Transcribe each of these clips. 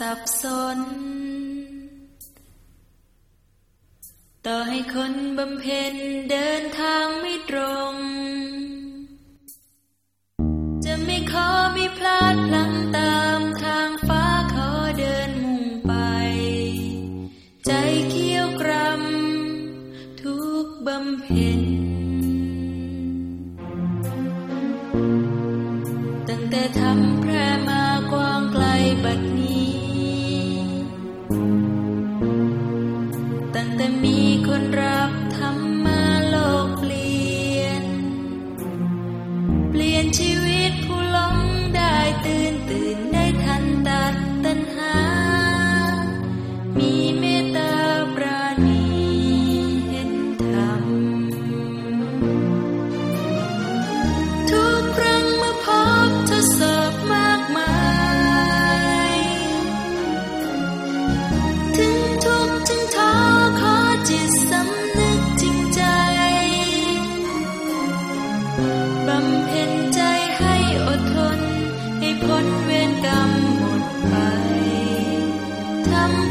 สับสน ต่อให้คนบำเพ็ญเดินทางไม่ตรง ตั้งแต่ทำแพร่มากว้างไกลบัดนี้ năm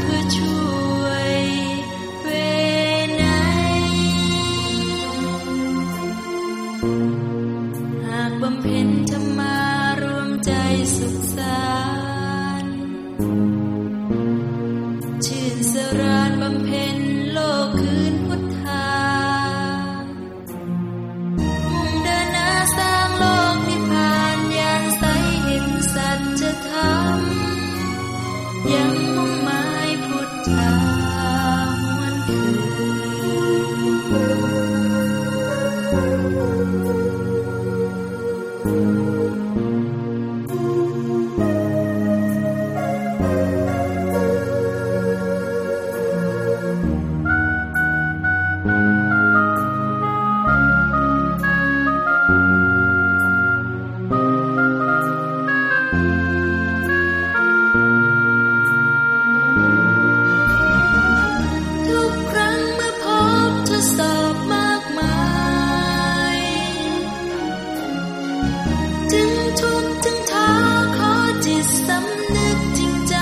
ถึงทุกถึงท้อขอจิตสำนึกจริงใจ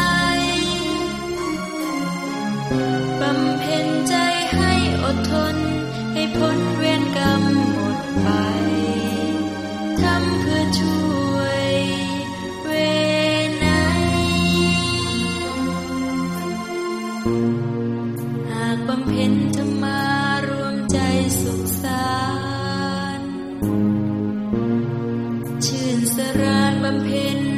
บำเพ็ญใจให้อดทน ให้พ้นเวีกรรมหมดไป ทำเพื่อช่วยเวไนหากบำเพ็ญธรรมารวมใจสุขสา บำเพ็ญ